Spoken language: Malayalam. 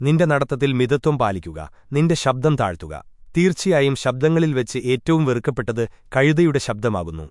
നിന്റെ നടത്തത്തിൽ മിതത്വം പാലിക്കുക നിന്റെ ശബ്ദം താഴ്ത്തുക. തീർച്ചയായും ശബ്ദങ്ങളിൽ വെച്ച് ഏറ്റവും വെറുക്കപ്പെട്ടത് കഴുതയുടെ ശബ്ദമാകുന്നു.